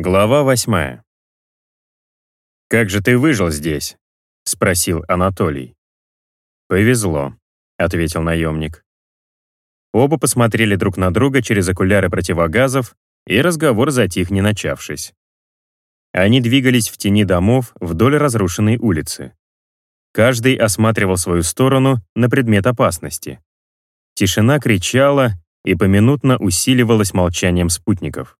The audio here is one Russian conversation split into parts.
Глава восьмая. «Как же ты выжил здесь?» — спросил Анатолий. «Повезло», — ответил наемник. Оба посмотрели друг на друга через окуляры противогазов, и разговор затих, не начавшись. Они двигались в тени домов вдоль разрушенной улицы. Каждый осматривал свою сторону на предмет опасности. Тишина кричала и поминутно усиливалась молчанием спутников.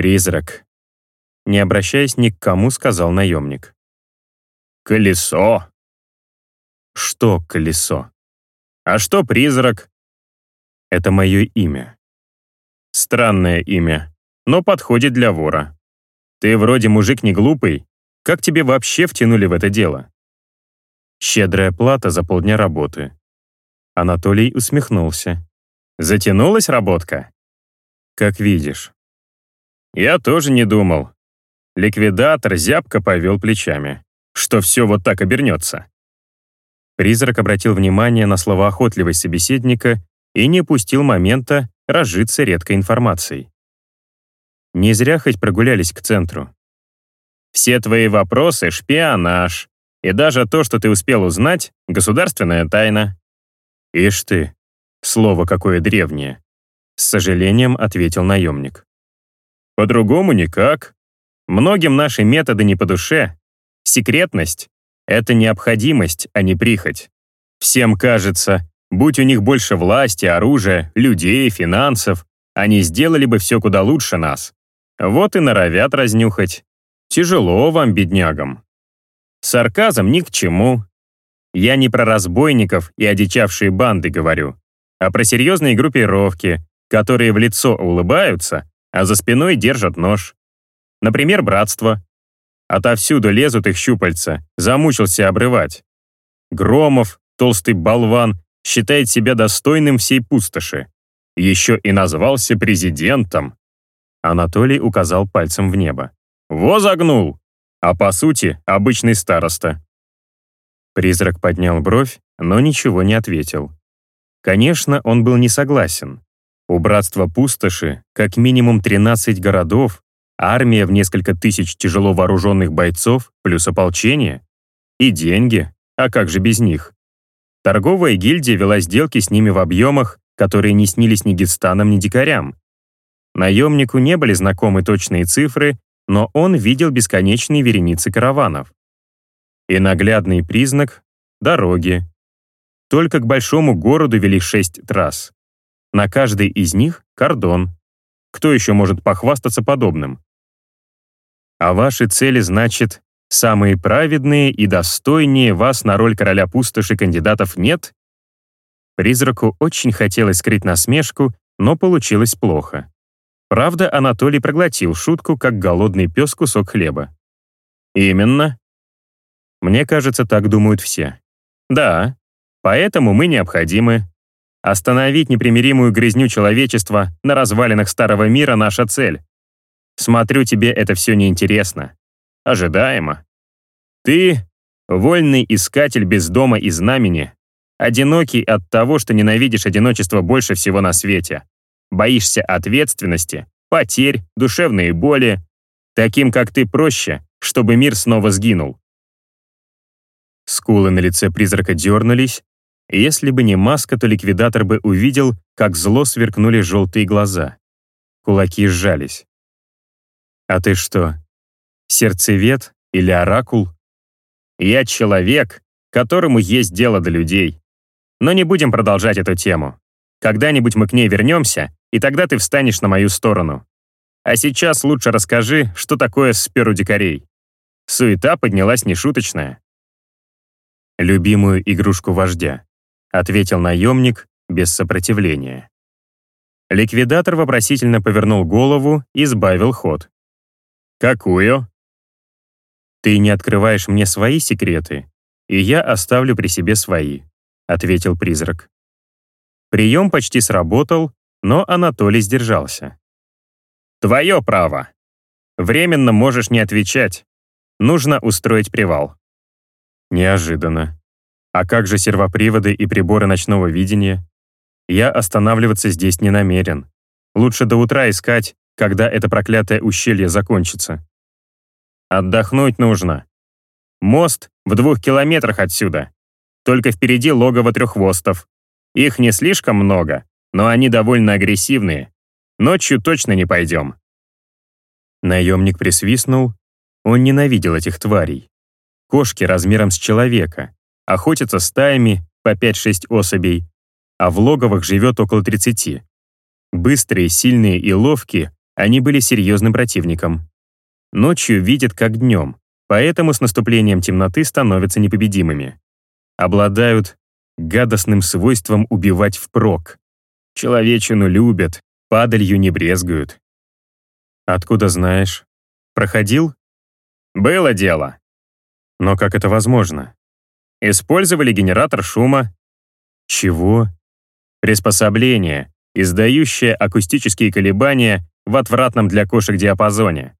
«Призрак», — не обращаясь ни к кому, сказал наемник. «Колесо». «Что колесо?» «А что призрак?» «Это мое имя». «Странное имя, но подходит для вора. Ты вроде мужик не глупый. Как тебе вообще втянули в это дело?» «Щедрая плата за полдня работы». Анатолий усмехнулся. «Затянулась работка?» «Как видишь». Я тоже не думал. Ликвидатор зябко повел плечами, что все вот так обернется. Призрак обратил внимание на словоохотливость собеседника и не упустил момента разжиться редкой информацией. Не зря хоть прогулялись к центру. Все твои вопросы — шпионаж. И даже то, что ты успел узнать, — государственная тайна. Ишь ты, слово какое древнее. С сожалением ответил наемник. По-другому никак. Многим наши методы не по душе. Секретность — это необходимость, а не прихоть. Всем кажется, будь у них больше власти, оружия, людей, финансов, они сделали бы все куда лучше нас. Вот и норовят разнюхать. Тяжело вам, беднягам. Сарказм ни к чему. Я не про разбойников и одичавшие банды говорю, а про серьезные группировки, которые в лицо улыбаются, а за спиной держат нож. Например, братство. Отовсюду лезут их щупальца, замучился обрывать. Громов, толстый болван, считает себя достойным всей пустоши. Еще и назвался президентом. Анатолий указал пальцем в небо. «Во загнул!» А по сути, обычный староста. Призрак поднял бровь, но ничего не ответил. Конечно, он был не согласен. У братства пустоши как минимум 13 городов, армия в несколько тысяч тяжело вооруженных бойцов, плюс ополчение. И деньги, а как же без них? Торговая гильдия вела сделки с ними в объемах, которые не снились ни гистанам, ни дикарям. Наемнику не были знакомы точные цифры, но он видел бесконечные вереницы караванов. И наглядный признак — дороги. Только к большому городу вели шесть трасс. На каждой из них кордон. Кто еще может похвастаться подобным? А ваши цели, значит, самые праведные и достойнее вас на роль короля пустоши кандидатов нет? Призраку очень хотелось скрыть насмешку, но получилось плохо. Правда, Анатолий проглотил шутку, как голодный пес кусок хлеба. Именно. Мне кажется, так думают все. Да, поэтому мы необходимы. Остановить непримиримую грязню человечества на развалинах старого мира — наша цель. Смотрю, тебе это все неинтересно. Ожидаемо. Ты — вольный искатель без дома и знамени, одинокий от того, что ненавидишь одиночество больше всего на свете, боишься ответственности, потерь, душевные боли. Таким, как ты, проще, чтобы мир снова сгинул. Скулы на лице призрака дернулись, если бы не маска, то ликвидатор бы увидел, как зло сверкнули желтые глаза. Кулаки сжались. «А ты что, сердцевед или оракул?» «Я человек, которому есть дело до людей. Но не будем продолжать эту тему. Когда-нибудь мы к ней вернемся, и тогда ты встанешь на мою сторону. А сейчас лучше расскажи, что такое сперу дикарей». Суета поднялась нешуточная. Любимую игрушку вождя. — ответил наемник без сопротивления. Ликвидатор вопросительно повернул голову и сбавил ход. «Какую?» «Ты не открываешь мне свои секреты, и я оставлю при себе свои», — ответил призрак. Прием почти сработал, но Анатолий сдержался. «Твое право. Временно можешь не отвечать. Нужно устроить привал». Неожиданно. А как же сервоприводы и приборы ночного видения? Я останавливаться здесь не намерен. Лучше до утра искать, когда это проклятое ущелье закончится. Отдохнуть нужно. Мост в двух километрах отсюда. Только впереди логово треххвостов. Их не слишком много, но они довольно агрессивные. Ночью точно не пойдем. Наемник присвистнул. Он ненавидел этих тварей. Кошки размером с человека. Охотятся стаями по 5-6 особей, а в логовах живет около 30. Быстрые, сильные и ловкие, они были серьезным противником. Ночью видят как днем, поэтому с наступлением темноты становятся непобедимыми. Обладают гадостным свойством убивать впрок. Человечину любят, падалью не брезгуют. Откуда знаешь? Проходил? Было дело. Но как это возможно? Использовали генератор шума. Чего? Приспособление, издающее акустические колебания в отвратном для кошек диапазоне.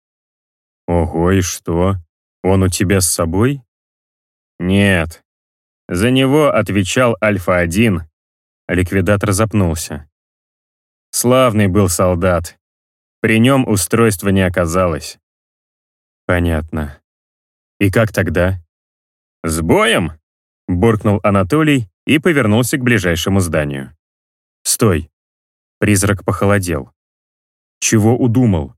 Ого, и что? Он у тебя с собой? Нет. За него отвечал Альфа-1. Ликвидатор запнулся. Славный был солдат. При нем устройства не оказалось. Понятно. И как тогда? С боем? Буркнул Анатолий и повернулся к ближайшему зданию. «Стой!» Призрак похолодел. «Чего удумал?»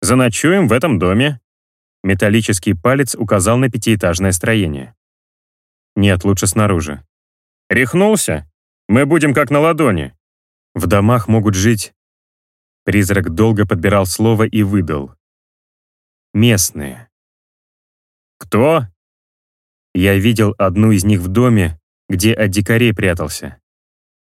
«Заночуем в этом доме». Металлический палец указал на пятиэтажное строение. «Нет, лучше снаружи». «Рехнулся? Мы будем как на ладони». «В домах могут жить...» Призрак долго подбирал слово и выдал. «Местные». «Кто?» Я видел одну из них в доме, где от дикарей прятался.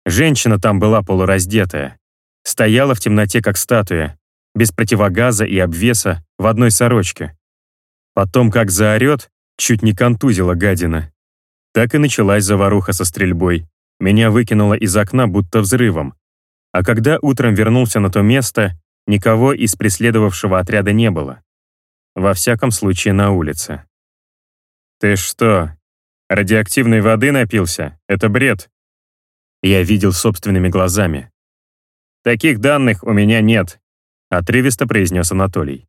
Женщина там была полураздетая. Стояла в темноте, как статуя, без противогаза и обвеса, в одной сорочке. Потом, как заорет, чуть не контузила гадина. Так и началась заваруха со стрельбой. Меня выкинуло из окна будто взрывом. А когда утром вернулся на то место, никого из преследовавшего отряда не было. Во всяком случае, на улице. «Ты что, радиоактивной воды напился? Это бред!» Я видел собственными глазами. «Таких данных у меня нет», — отрывисто произнес Анатолий.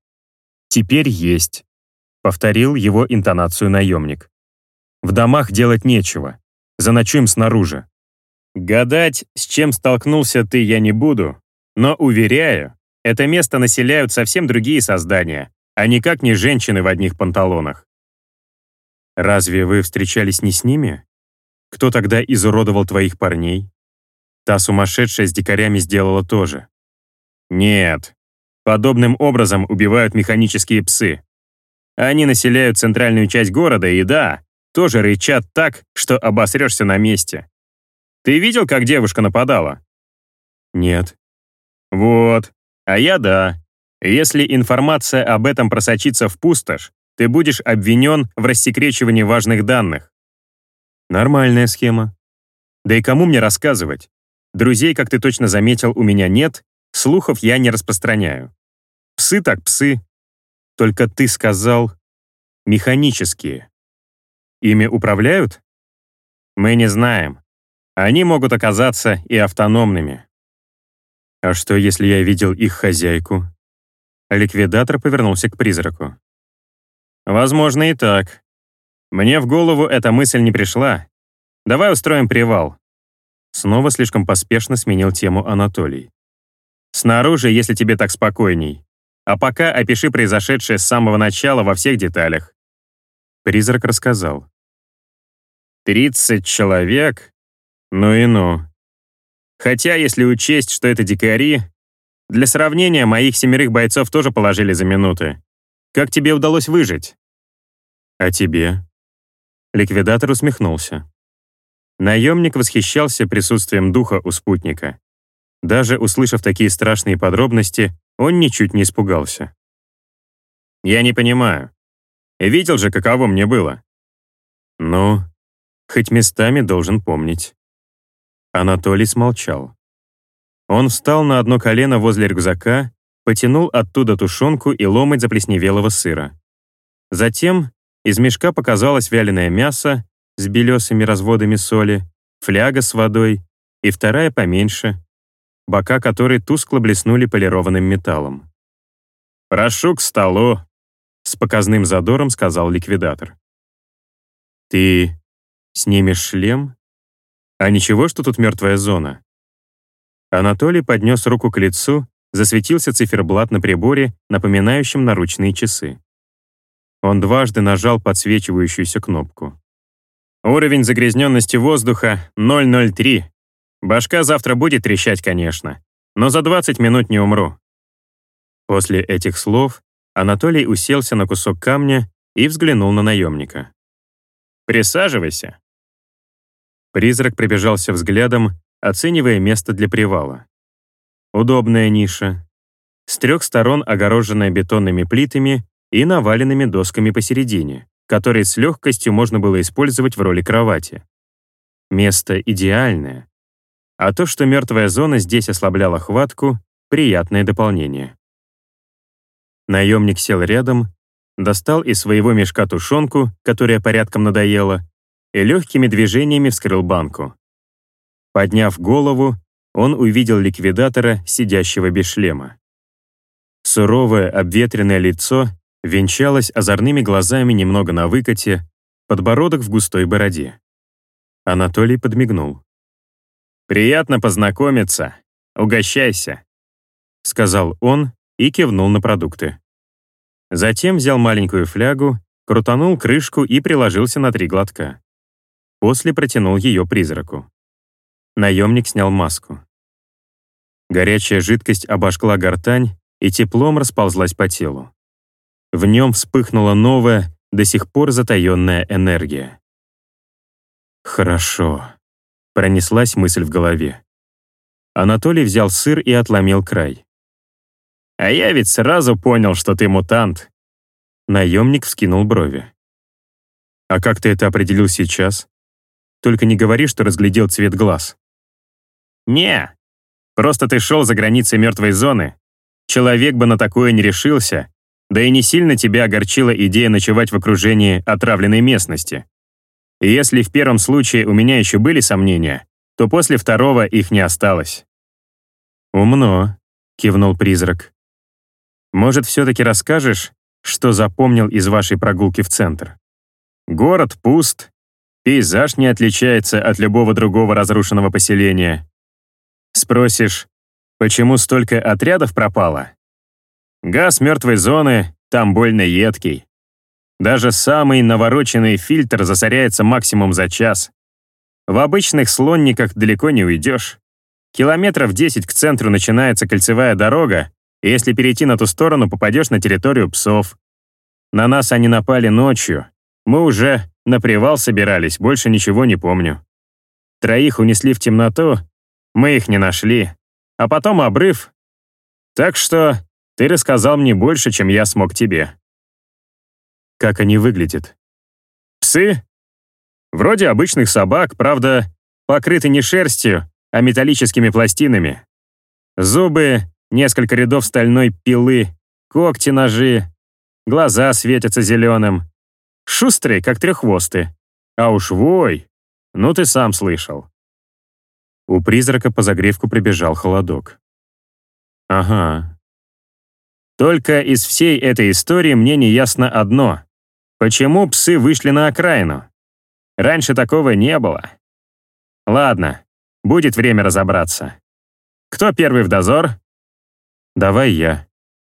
«Теперь есть», — повторил его интонацию наемник. «В домах делать нечего. Заночуем снаружи». «Гадать, с чем столкнулся ты, я не буду, но, уверяю, это место населяют совсем другие создания, а никак не женщины в одних панталонах. Разве вы встречались не с ними? Кто тогда изуродовал твоих парней? Та сумасшедшая с дикарями сделала то же. Нет. Подобным образом убивают механические псы. Они населяют центральную часть города и, да, тоже рычат так, что обосрешься на месте. Ты видел, как девушка нападала? Нет. Вот. А я да. Если информация об этом просочится в пустошь, ты будешь обвинен в рассекречивании важных данных. Нормальная схема. Да и кому мне рассказывать? Друзей, как ты точно заметил, у меня нет, слухов я не распространяю. Псы так псы. Только ты сказал механические. Ими управляют? Мы не знаем. Они могут оказаться и автономными. А что, если я видел их хозяйку? Ликвидатор повернулся к призраку. Возможно и так. Мне в голову эта мысль не пришла. Давай устроим привал. Снова слишком поспешно сменил тему Анатолий. Снаружи, если тебе так спокойней. А пока опиши произошедшее с самого начала во всех деталях. Призрак рассказал. «Тридцать человек? Ну и ну. Хотя, если учесть, что это дикари, для сравнения, моих семерых бойцов тоже положили за минуты. Как тебе удалось выжить?» «А тебе?» Ликвидатор усмехнулся. Наемник восхищался присутствием духа у спутника. Даже услышав такие страшные подробности, он ничуть не испугался. «Я не понимаю. Видел же, каково мне было?» «Ну, хоть местами должен помнить». Анатолий смолчал. Он встал на одно колено возле рюкзака потянул оттуда тушенку и ломоть заплесневелого сыра. Затем из мешка показалось вяленое мясо с белесыми разводами соли, фляга с водой и вторая поменьше. бока которой тускло блеснули полированным металлом. «Прошу к столу», — с показным задором сказал ликвидатор. «Ты снимешь шлем? А ничего, что тут мертвая зона?» Анатолий поднес руку к лицу, засветился циферблат на приборе, напоминающем наручные часы. Он дважды нажал подсвечивающуюся кнопку. «Уровень загрязненности воздуха 003. Башка завтра будет трещать, конечно, но за 20 минут не умру». После этих слов Анатолий уселся на кусок камня и взглянул на наемника. «Присаживайся». Призрак прибежался взглядом, оценивая место для привала. Удобная ниша. С трех сторон огороженная бетонными плитами и наваленными досками посередине, которые с легкостью можно было использовать в роли кровати. Место идеальное. А то, что мертвая зона здесь ослабляла хватку, приятное дополнение. Наемник сел рядом, достал из своего мешка тушенку, которая порядком надоела, и легкими движениями вскрыл банку. Подняв голову, он увидел ликвидатора, сидящего без шлема. Суровое, обветренное лицо венчалось озорными глазами немного на выкате, подбородок в густой бороде. Анатолий подмигнул. «Приятно познакомиться. Угощайся», — сказал он и кивнул на продукты. Затем взял маленькую флягу, крутанул крышку и приложился на три глотка. После протянул ее призраку. Наемник снял маску. Горячая жидкость обожгла гортань и теплом расползлась по телу. В нем вспыхнула новая, до сих пор затаенная энергия. «Хорошо», — пронеслась мысль в голове. Анатолий взял сыр и отломил край. «А я ведь сразу понял, что ты мутант». Наемник вскинул брови. «А как ты это определил сейчас? Только не говори, что разглядел цвет глаз». «Не, просто ты шел за границей мертвой зоны. Человек бы на такое не решился, да и не сильно тебя огорчила идея ночевать в окружении отравленной местности. И если в первом случае у меня еще были сомнения, то после второго их не осталось». «Умно», — кивнул призрак. «Может, все-таки расскажешь, что запомнил из вашей прогулки в центр?» «Город пуст, пейзаж не отличается от любого другого разрушенного поселения. Спросишь, почему столько отрядов пропало? Газ мертвой зоны там больно едкий. Даже самый навороченный фильтр засоряется максимум за час. В обычных слонниках далеко не уйдешь. Километров 10 к центру начинается кольцевая дорога, и если перейти на ту сторону, попадешь на территорию псов. На нас они напали ночью. Мы уже на привал собирались, больше ничего не помню. Троих унесли в темноту, мы их не нашли. А потом обрыв. Так что ты рассказал мне больше, чем я смог тебе. Как они выглядят? Псы? Вроде обычных собак, правда, покрыты не шерстью, а металлическими пластинами. Зубы, несколько рядов стальной пилы, когти, ножи, глаза светятся зеленым. Шустрые, как треххвосты. А уж вой, ну ты сам слышал. У призрака по загревку прибежал холодок. «Ага. Только из всей этой истории мне не ясно одно. Почему псы вышли на окраину? Раньше такого не было. Ладно, будет время разобраться. Кто первый в дозор?» «Давай я».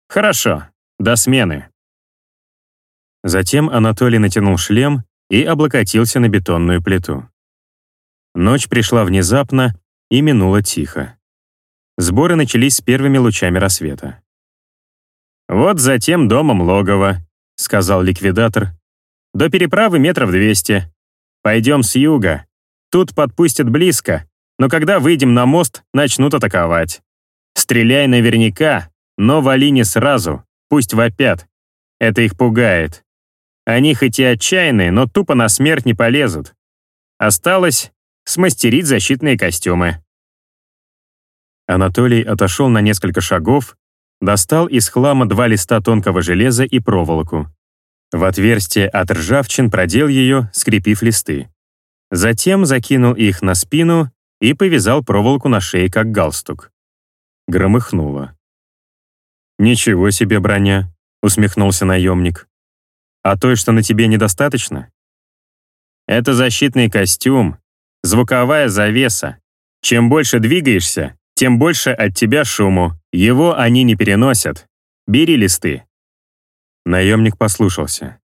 «Хорошо, до смены». Затем Анатолий натянул шлем и облокотился на бетонную плиту. Ночь пришла внезапно, и минуло тихо. Сборы начались с первыми лучами рассвета. «Вот затем домом логово», — сказал ликвидатор. «До переправы метров двести. Пойдем с юга. Тут подпустят близко, но когда выйдем на мост, начнут атаковать. Стреляй наверняка, но вали не сразу, пусть вопят. Это их пугает. Они хоть и отчаянные, но тупо на смерть не полезут. Осталось смастерить защитные костюмы. Анатолий отошел на несколько шагов, достал из хлама два листа тонкого железа и проволоку. В отверстие от ржавчин продел ее, скрепив листы. Затем закинул их на спину и повязал проволоку на шее, как галстук. громыхнуло. «Ничего себе броня», — усмехнулся наемник. «А той, что на тебе, недостаточно?» «Это защитный костюм, звуковая завеса. Чем больше двигаешься, тем больше от тебя шуму. Его они не переносят. Бери листы». Наемник послушался.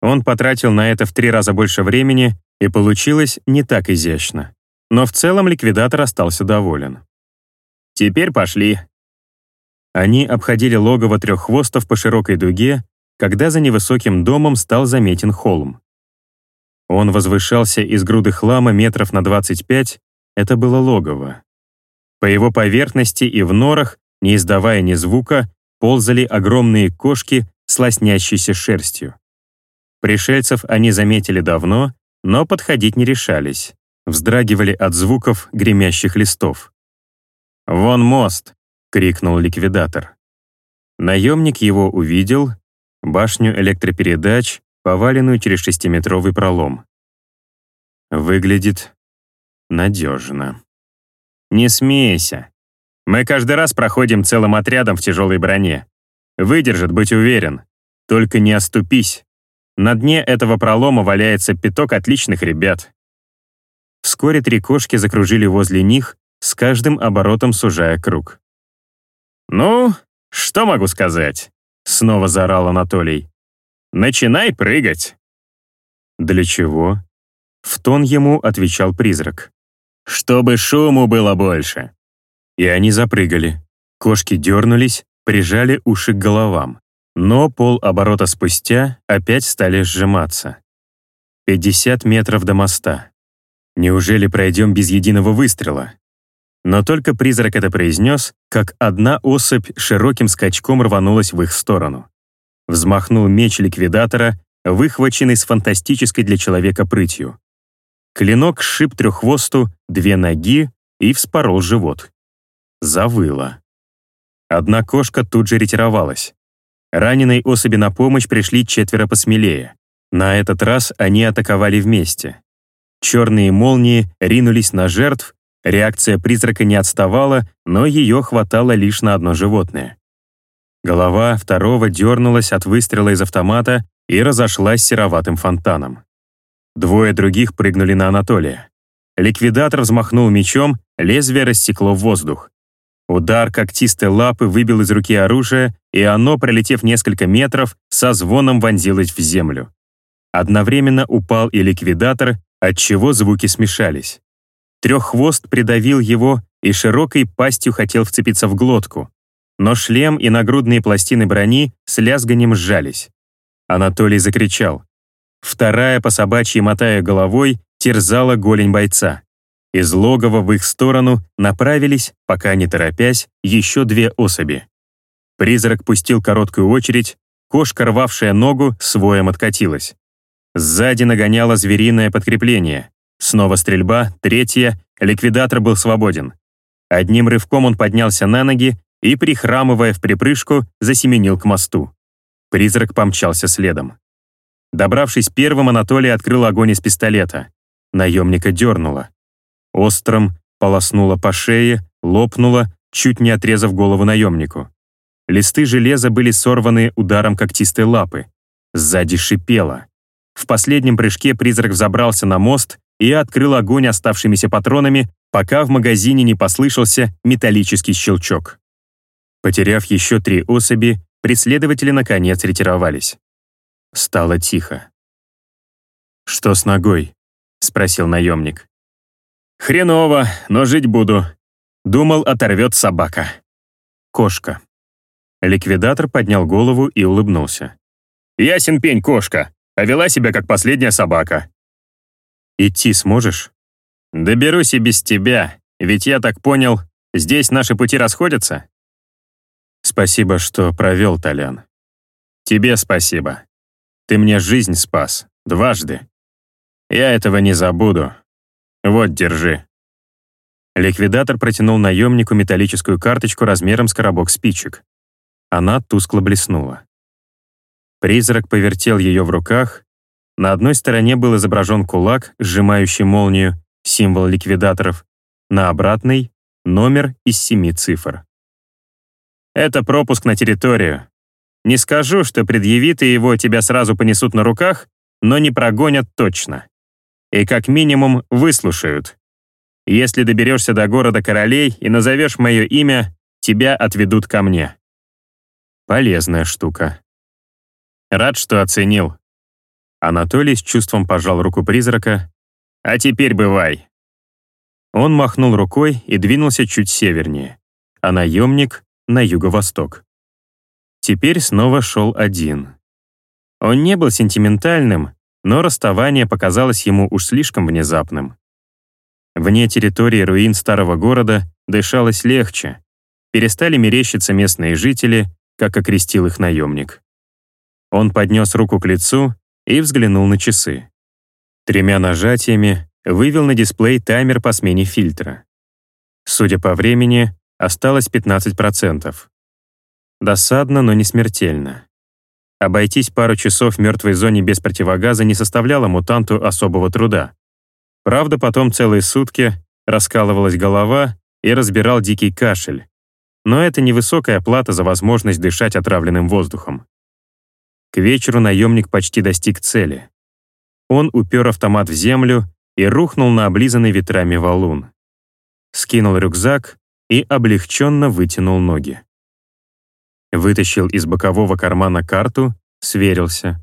Он потратил на это в три раза больше времени, и получилось не так изящно. Но в целом ликвидатор остался доволен. «Теперь пошли». Они обходили логово трех хвостов по широкой дуге, когда за невысоким домом стал заметен холм. Он возвышался из груды хлама метров на 25, это было логово. По его поверхности и в норах, не издавая ни звука, ползали огромные кошки с лоснящейся шерстью. Пришельцев они заметили давно, но подходить не решались, вздрагивали от звуков гремящих листов. «Вон мост!» — крикнул ликвидатор. Наемник его увидел, башню электропередач, поваленную через шестиметровый пролом. Выглядит надежно. «Не смейся. Мы каждый раз проходим целым отрядом в тяжелой броне. Выдержит, быть уверен. Только не оступись. На дне этого пролома валяется пяток отличных ребят». Вскоре три кошки закружили возле них, с каждым оборотом сужая круг. «Ну, что могу сказать?» — снова заорал Анатолий. «Начинай прыгать!» «Для чего?» — в тон ему отвечал призрак. «Чтобы шуму было больше!» И они запрыгали. Кошки дернулись, прижали уши к головам. Но полоборота спустя опять стали сжиматься. 50 метров до моста. Неужели пройдем без единого выстрела? Но только призрак это произнес, как одна особь широким скачком рванулась в их сторону. Взмахнул меч ликвидатора, выхваченный с фантастической для человека прытью. Клинок сшиб треххвосту две ноги и вспорол живот. Завыло. Одна кошка тут же ретировалась. Раненой особи на помощь пришли четверо посмелее. На этот раз они атаковали вместе. Черные молнии ринулись на жертв, реакция призрака не отставала, но ее хватало лишь на одно животное. Голова второго дернулась от выстрела из автомата и разошлась сероватым фонтаном. Двое других прыгнули на Анатолия. Ликвидатор взмахнул мечом, лезвие рассекло воздух. Удар когтистой лапы выбил из руки оружие, и оно, пролетев несколько метров, со звоном вонзилось в землю. Одновременно упал и ликвидатор, отчего звуки смешались. Треххвост придавил его и широкой пастью хотел вцепиться в глотку. Но шлем и нагрудные пластины брони с лязганием сжались. Анатолий закричал. Вторая, по собачьей мотая головой, терзала голень бойца. Из логова в их сторону направились, пока не торопясь, еще две особи. Призрак пустил короткую очередь, кошка, рвавшая ногу, своем откатилась. Сзади нагоняло звериное подкрепление. Снова стрельба, третья, ликвидатор был свободен. Одним рывком он поднялся на ноги и, прихрамывая в припрыжку, засеменил к мосту. Призрак помчался следом. Добравшись первым, Анатолий открыл огонь из пистолета. Наемника дернуло. Остром полоснуло по шее, лопнуло, чуть не отрезав голову наемнику. Листы железа были сорваны ударом когтистой лапы. Сзади шипело. В последнем прыжке призрак взобрался на мост и открыл огонь оставшимися патронами, пока в магазине не послышался металлический щелчок. Потеряв еще три особи, преследователи наконец ретировались. Стало тихо. «Что с ногой?» — спросил наемник. «Хреново, но жить буду». Думал, оторвет собака. Кошка. Ликвидатор поднял голову и улыбнулся. «Ясен пень, кошка, а вела себя как последняя собака». «Идти сможешь?» «Доберусь и без тебя, ведь я так понял, здесь наши пути расходятся?» «Спасибо, что провел, Толян». «Тебе спасибо. Ты мне жизнь спас. Дважды. Я этого не забуду. Вот, держи». Ликвидатор протянул наемнику металлическую карточку размером с коробок спичек. Она тускло блеснула. Призрак повертел ее в руках. На одной стороне был изображен кулак, сжимающий молнию, символ ликвидаторов. На обратной — номер из семи цифр. Это пропуск на территорию. Не скажу, что предъяви ты его, тебя сразу понесут на руках, но не прогонят точно. И как минимум выслушают. Если доберешься до города королей и назовешь мое имя, тебя отведут ко мне. Полезная штука. Рад, что оценил. Анатолий с чувством пожал руку призрака. А теперь бывай. Он махнул рукой и двинулся чуть севернее, а наемник — на юго-восток. Теперь снова шел один. Он не был сентиментальным, но расставание показалось ему уж слишком внезапным. Вне территории руин старого города дышалось легче. Перестали мерещиться местные жители, как окрестил их наемник. Он поднес руку к лицу и взглянул на часы. Тремя нажатиями вывел на дисплей таймер по смене фильтра. Судя по времени, осталось 15%. Досадно, но не смертельно. Обойтись пару часов в мертвой зоне без противогаза не составляло мутанту особого труда. Правда, потом целые сутки раскалывалась голова и разбирал дикий кашель. Но это невысокая плата за возможность дышать отравленным воздухом. К вечеру наемник почти достиг цели. Он упер автомат в землю и рухнул на облизанный ветрами валун. Скинул рюкзак и облегченно вытянул ноги. Вытащил из бокового кармана карту, сверился.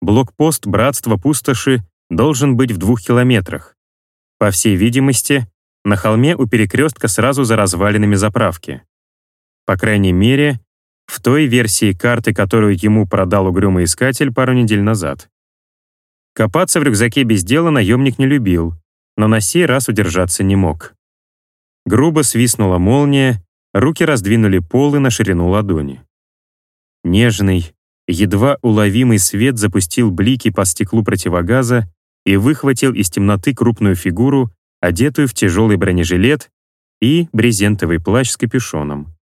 Блокпост Братства Пустоши должен быть в двух километрах. По всей видимости, на холме у перекрестка сразу за развалинами заправки. По крайней мере, в той версии карты, которую ему продал угрюмый искатель пару недель назад. Копаться в рюкзаке без дела наемник не любил, но на сей раз удержаться не мог. Грубо свистнула молния, Руки раздвинули полы на ширину ладони. Нежный, едва уловимый свет запустил блики по стеклу противогаза и выхватил из темноты крупную фигуру, одетую в тяжелый бронежилет и брезентовый плащ с капюшоном.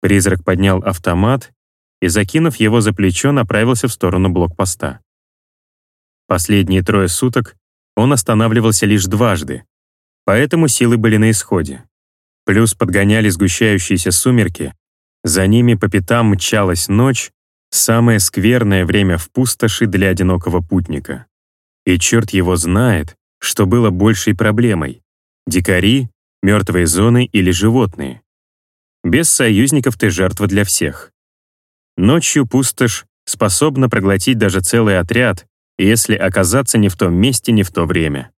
Призрак поднял автомат и, закинув его за плечо, направился в сторону блокпоста. Последние трое суток он останавливался лишь дважды, поэтому силы были на исходе. Плюс подгоняли сгущающиеся сумерки, за ними по пятам мчалась ночь, самое скверное время в пустоши для одинокого путника. И черт его знает, что было большей проблемой — дикари, мертвые зоны или животные. Без союзников ты жертва для всех. Ночью пустошь способна проглотить даже целый отряд, если оказаться не в том месте, не в то время.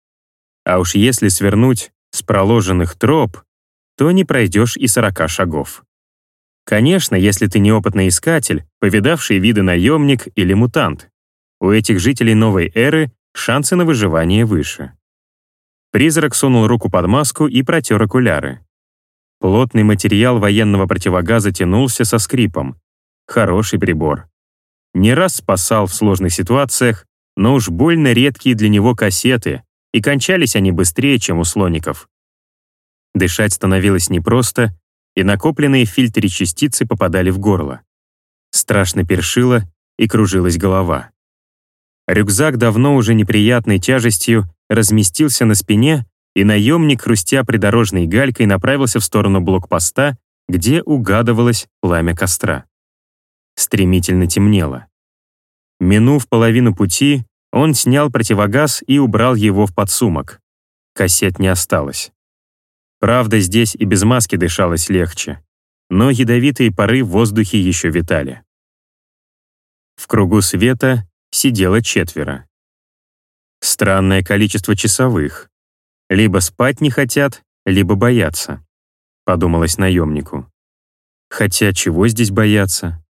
А уж если свернуть с проложенных троп, то не пройдешь и 40 шагов. Конечно, если ты неопытный искатель, повидавший виды наемник или мутант. У этих жителей новой эры шансы на выживание выше. Призрак сунул руку под маску и протер окуляры. Плотный материал военного противогаза тянулся со скрипом. Хороший прибор. Не раз спасал в сложных ситуациях, но уж больно редкие для него кассеты, и кончались они быстрее, чем у слоников. Дышать становилось непросто, и накопленные в фильтре частицы попадали в горло. Страшно першило и кружилась голова. Рюкзак давно уже неприятной тяжестью разместился на спине, и наемник, хрустя придорожной галькой, направился в сторону блокпоста, где угадывалось пламя костра. Стремительно темнело. Минув половину пути, он снял противогаз и убрал его в подсумок. Кассет не осталось. Правда, здесь и без маски дышалось легче, но ядовитые пары в воздухе еще витали. В кругу света сидело четверо. Странное количество часовых. Либо спать не хотят, либо боятся, подумалось наемнику. Хотя чего здесь бояться?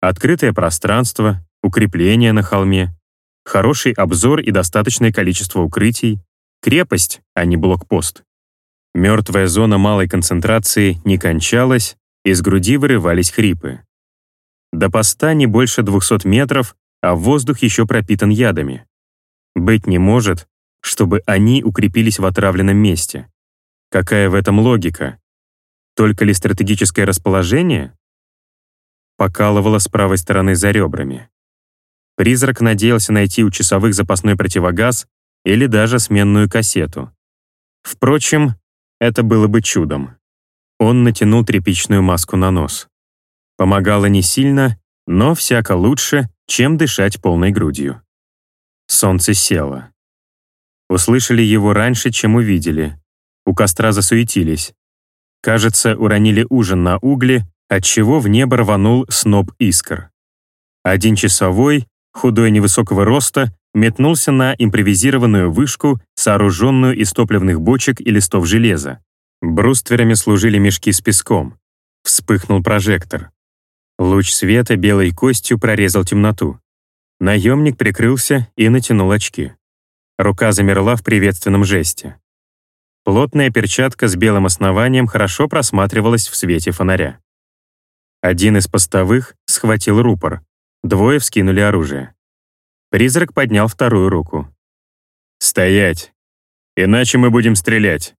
Открытое пространство, укрепление на холме, хороший обзор и достаточное количество укрытий, крепость, а не блокпост. Мертвая зона малой концентрации не кончалась, из груди вырывались хрипы. До поста не больше 200 метров, а воздух еще пропитан ядами. Быть не может, чтобы они укрепились в отравленном месте. Какая в этом логика? Только ли стратегическое расположение? Покалывало с правой стороны за ребрами. Призрак надеялся найти у часовых запасной противогаз или даже сменную кассету. Впрочем, это было бы чудом. Он натянул тряпичную маску на нос. Помогало не сильно, но всяко лучше, чем дышать полной грудью. Солнце село. Услышали его раньше, чем увидели. У костра засуетились. Кажется, уронили ужин на угли, отчего в небо рванул сноп искр. Один часовой, худой невысокого роста, метнулся на импровизированную вышку, сооруженную из топливных бочек и листов железа. Брустверами служили мешки с песком. Вспыхнул прожектор. Луч света белой костью прорезал темноту. Наемник прикрылся и натянул очки. Рука замерла в приветственном жесте. Плотная перчатка с белым основанием хорошо просматривалась в свете фонаря. Один из постовых схватил рупор. Двое вскинули оружие. Призрак поднял вторую руку. «Стоять! Иначе мы будем стрелять!»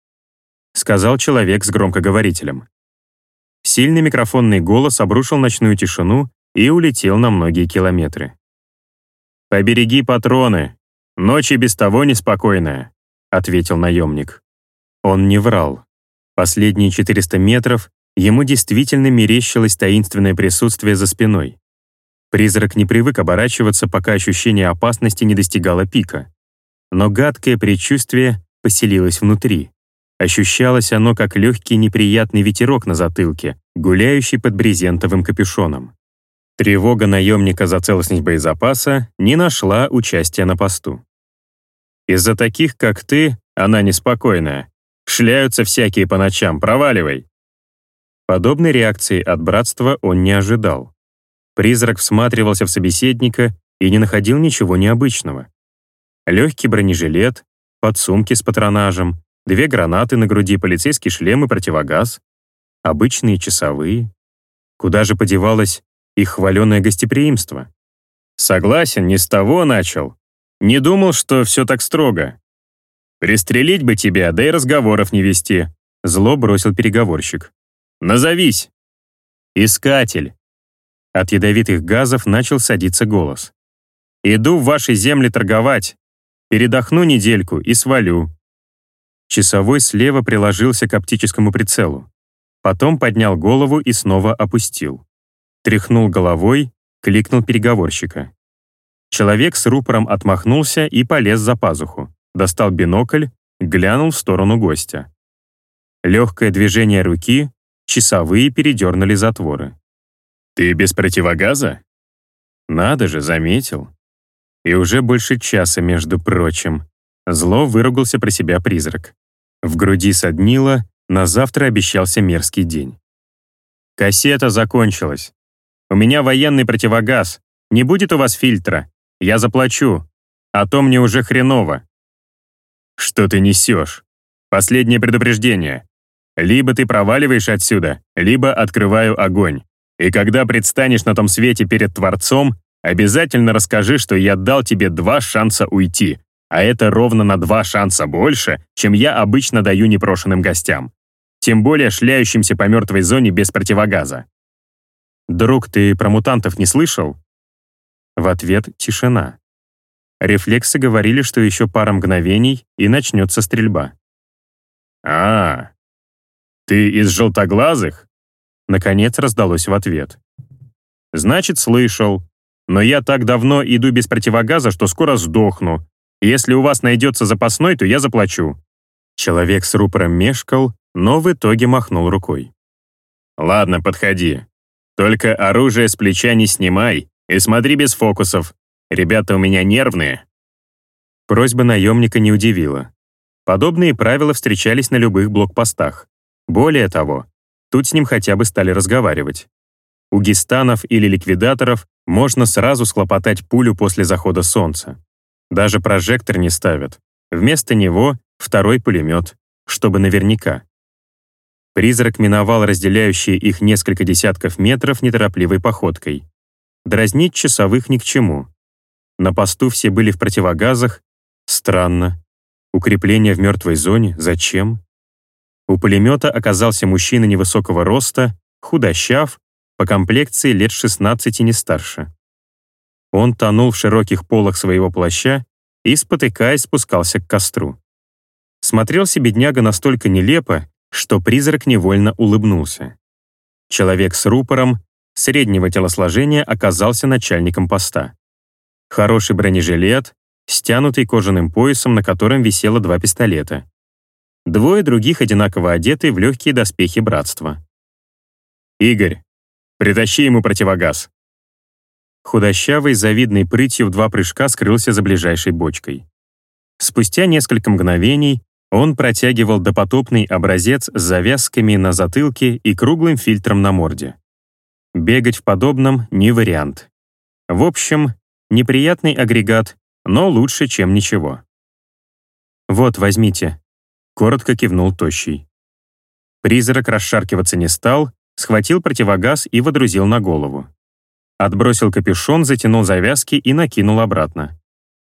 сказал человек с громкоговорителем. Сильный микрофонный голос обрушил ночную тишину и улетел на многие километры. «Побереги патроны. Ночь и без того неспокойная», — ответил наемник. Он не врал. Последние 400 метров ему действительно мерещилось таинственное присутствие за спиной. Призрак не привык оборачиваться, пока ощущение опасности не достигало пика. Но гадкое предчувствие поселилось внутри. Ощущалось оно, как легкий неприятный ветерок на затылке, гуляющий под брезентовым капюшоном. Тревога наемника за целостность боезапаса не нашла участия на посту. «Из-за таких, как ты, она неспокойная. Шляются всякие по ночам, проваливай!» Подобной реакции от братства он не ожидал. Призрак всматривался в собеседника и не находил ничего необычного. Легкий бронежилет, подсумки с патронажем, две гранаты на груди, полицейский шлем и противогаз, обычные часовые. Куда же подевалось их хваленое гостеприимство? Согласен, не с того начал. Не думал, что все так строго. Пристрелить бы тебя, да и разговоров не вести. Зло бросил переговорщик. Назовись. Искатель. От ядовитых газов начал садиться голос. «Иду в ваши земли торговать. Передохну недельку и свалю». Часовой слева приложился к оптическому прицелу. Потом поднял голову и снова опустил. Тряхнул головой, кликнул переговорщика. Человек с рупором отмахнулся и полез за пазуху. Достал бинокль, глянул в сторону гостя. Легкое движение руки, часовые передернули затворы. «Ты без противогаза?» «Надо же, заметил». И уже больше часа, между прочим. Зло выругался про себя призрак. В груди соднило, на завтра обещался мерзкий день. «Кассета закончилась. У меня военный противогаз. Не будет у вас фильтра. Я заплачу. А то мне уже хреново». «Что ты несешь? Последнее предупреждение. Либо ты проваливаешь отсюда, либо открываю огонь. И когда предстанешь на том свете перед Творцом, обязательно расскажи, что я дал тебе два шанса уйти, а это ровно на два шанса больше, чем я обычно даю непрошенным гостям. Тем более шляющимся по мертвой зоне без противогаза. «Друг, ты про мутантов не слышал?» В ответ тишина. Рефлексы говорили, что еще пара мгновений, и начнется стрельба. «А, ты из желтоглазых?» Наконец раздалось в ответ. «Значит, слышал. Но я так давно иду без противогаза, что скоро сдохну. Если у вас найдется запасной, то я заплачу». Человек с рупором мешкал, но в итоге махнул рукой. «Ладно, подходи. Только оружие с плеча не снимай и смотри без фокусов. Ребята у меня нервные». Просьба наемника не удивила. Подобные правила встречались на любых блокпостах. Более того, Тут с ним хотя бы стали разговаривать. У гистанов или ликвидаторов можно сразу схлопотать пулю после захода солнца. Даже прожектор не ставят. Вместо него второй пулемет, чтобы наверняка. Призрак миновал разделяющие их несколько десятков метров неторопливой походкой. Дразнить часовых ни к чему. На посту все были в противогазах. Странно. Укрепление в мертвой зоне? Зачем? У пулемета оказался мужчина невысокого роста, худощав, по комплекции лет 16 не старше. Он тонул в широких полах своего плаща и, спотыкаясь, спускался к костру. Смотрелся бедняга настолько нелепо, что призрак невольно улыбнулся. Человек с рупором, среднего телосложения, оказался начальником поста. Хороший бронежилет, стянутый кожаным поясом, на котором висело два пистолета. Двое других одинаково одеты в легкие доспехи братства. «Игорь, притащи ему противогаз». Худощавый, завидной прытью в два прыжка скрылся за ближайшей бочкой. Спустя несколько мгновений он протягивал допотопный образец с завязками на затылке и круглым фильтром на морде. Бегать в подобном — не вариант. В общем, неприятный агрегат, но лучше, чем ничего. «Вот, возьмите», — коротко кивнул Тощий. Призрак расшаркиваться не стал, схватил противогаз и водрузил на голову. Отбросил капюшон, затянул завязки и накинул обратно.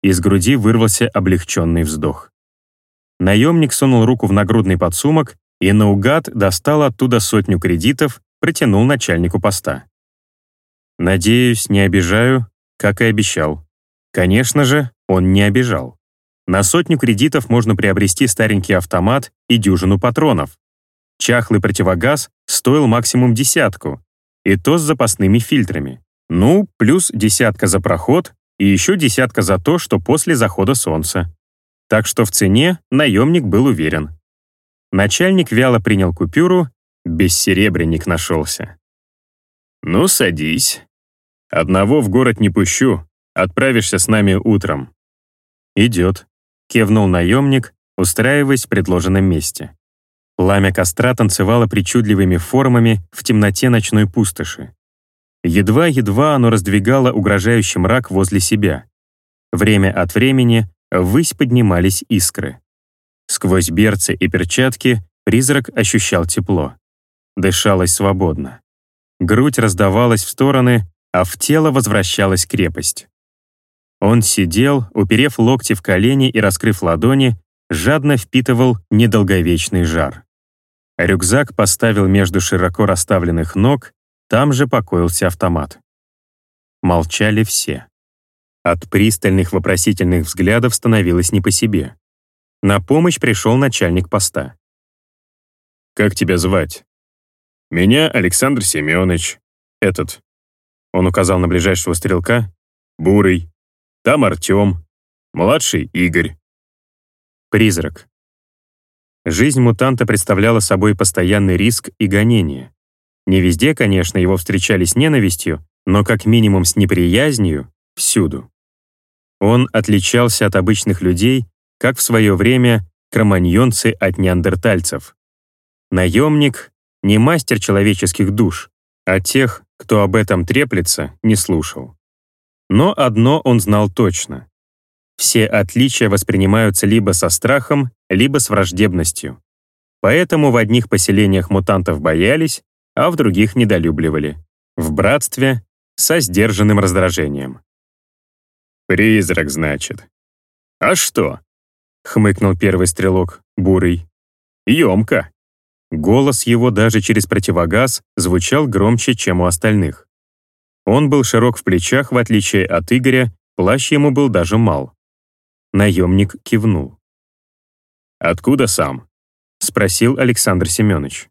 Из груди вырвался облегченный вздох. Наемник сунул руку в нагрудный подсумок и наугад достал оттуда сотню кредитов, протянул начальнику поста. «Надеюсь, не обижаю, как и обещал». Конечно же, он не обижал. На сотню кредитов можно приобрести старенький автомат и дюжину патронов. Чахлый противогаз стоил максимум десятку, и то с запасными фильтрами. Ну, плюс десятка за проход и еще десятка за то, что после захода солнца. Так что в цене наемник был уверен. Начальник вяло принял купюру, бессеребренник нашелся. «Ну, садись. Одного в город не пущу, отправишься с нами утром». «Идет», — кивнул наемник, устраиваясь в предложенном месте. Пламя костра танцевало причудливыми формами в темноте ночной пустоши. Едва-едва оно раздвигало угрожающий мрак возле себя. Время от времени ввысь поднимались искры. Сквозь берцы и перчатки призрак ощущал тепло. Дышалось свободно. Грудь раздавалась в стороны, а в тело возвращалась крепость. Он сидел, уперев локти в колени и раскрыв ладони, жадно впитывал недолговечный жар. Рюкзак поставил между широко расставленных ног, там же покоился автомат. Молчали все. От пристальных вопросительных взглядов становилось не по себе. На помощь пришел начальник поста. «Как тебя звать?» «Меня Александр Семенович. Этот...» Он указал на ближайшего стрелка. «Бурый. Там Артем. Младший Игорь». Призрак. Жизнь мутанта представляла собой постоянный риск и гонение. Не везде, конечно, его встречали с ненавистью, но как минимум с неприязнью — всюду. Он отличался от обычных людей, как в свое время кроманьонцы от неандертальцев. Наемник — не мастер человеческих душ, а тех, кто об этом треплется, не слушал. Но одно он знал точно. Все отличия воспринимаются либо со страхом, либо с враждебностью. Поэтому в одних поселениях мутантов боялись, а в других недолюбливали. В братстве — со сдержанным раздражением. «Призрак, значит». «А что?» — хмыкнул первый стрелок, бурый. «Емко». Голос его даже через противогаз звучал громче, чем у остальных. Он был широк в плечах, в отличие от Игоря, плащ ему был даже мал. Наемник кивнул. «Откуда сам?» — спросил Александр Семенович.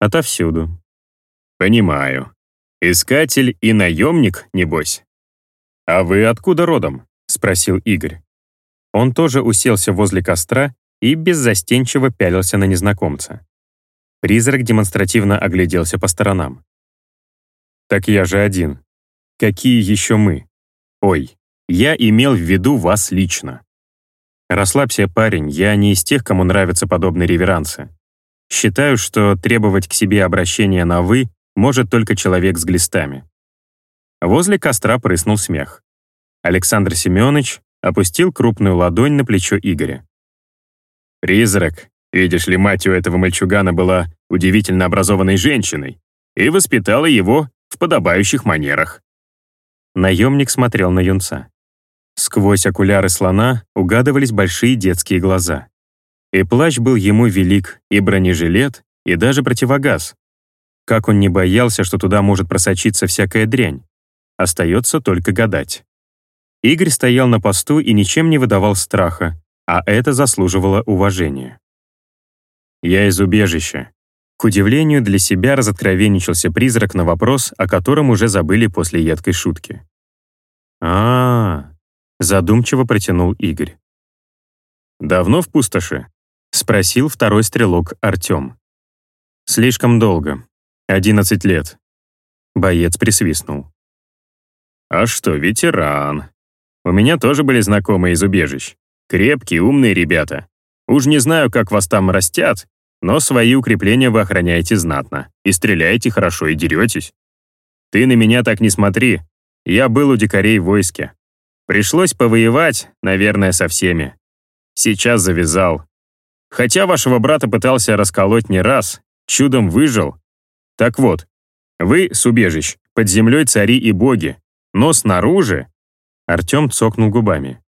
«Отовсюду». «Понимаю. Искатель и наемник, небось?» «А вы откуда родом?» — спросил Игорь. Он тоже уселся возле костра и беззастенчиво пялился на незнакомца. Призрак демонстративно огляделся по сторонам. «Так я же один. Какие еще мы? Ой, я имел в виду вас лично». «Расслабься, парень, я не из тех, кому нравятся подобные реверансы. Считаю, что требовать к себе обращения на «вы» может только человек с глистами. Возле костра прыснул смех. Александр Семенович опустил крупную ладонь на плечо Игоря. «Призрак, видишь ли, мать у этого мальчугана была удивительно образованной женщиной и воспитала его подобающих манерах». Наемник смотрел на юнца. Сквозь окуляры слона угадывались большие детские глаза. И плащ был ему велик, и бронежилет, и даже противогаз. Как он не боялся, что туда может просочиться всякая дрянь. Остается только гадать. Игорь стоял на посту и ничем не выдавал страха, а это заслуживало уважения. Я из убежища. К удивлению, для себя разоткровенничался призрак на вопрос, о котором уже забыли после едкой шутки. а, -а, -а задумчиво протянул Игорь. «Давно в пустоши?» — спросил второй стрелок Артем. «Слишком долго. Одиннадцать лет». Боец присвистнул. «А что, ветеран. У меня тоже были знакомые из убежищ. Крепкие, умные ребята. Уж не знаю, как вас там растят, но свои укрепления вы охраняете знатно. И стреляете хорошо, и деретесь. Ты на меня так не смотри. Я был у дикарей в войске. Пришлось повоевать, наверное, со всеми. Сейчас завязал. Хотя вашего брата пытался расколоть не раз, чудом выжил. Так вот, вы с убежищ, под землей цари и боги, но снаружи...» Артем цокнул губами.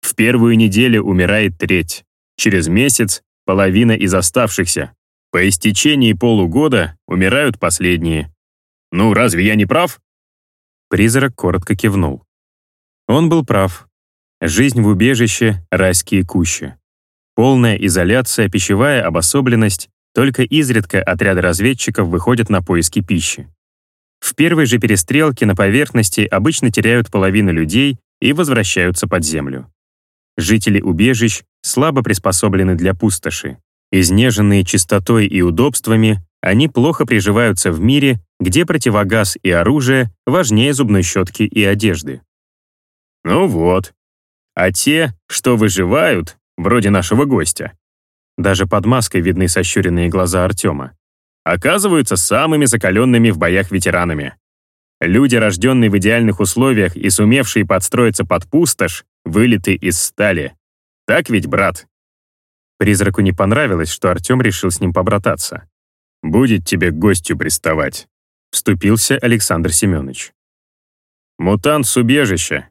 В первую неделю умирает треть. Через месяц — половина из оставшихся. По истечении полугода умирают последние. Ну, разве я не прав? Призрак коротко кивнул. Он был прав. Жизнь в убежище — райские кущи. Полная изоляция, пищевая обособленность, только изредка отряды разведчиков выходят на поиски пищи. В первой же перестрелке на поверхности обычно теряют половину людей и возвращаются под землю. Жители убежищ слабо приспособлены для пустоши. Изнеженные чистотой и удобствами, они плохо приживаются в мире, где противогаз и оружие важнее зубной щетки и одежды. Ну вот. А те, что выживают, вроде нашего гостя, даже под маской видны сощуренные глаза Артема, оказываются самыми закаленными в боях ветеранами. Люди, рожденные в идеальных условиях и сумевшие подстроиться под пустошь, вылиты из стали. Так ведь, брат?» Призраку не понравилось, что Артем решил с ним побрататься. «Будет тебе гостю приставать», — вступился Александр Семенович. «Мутант с убежища.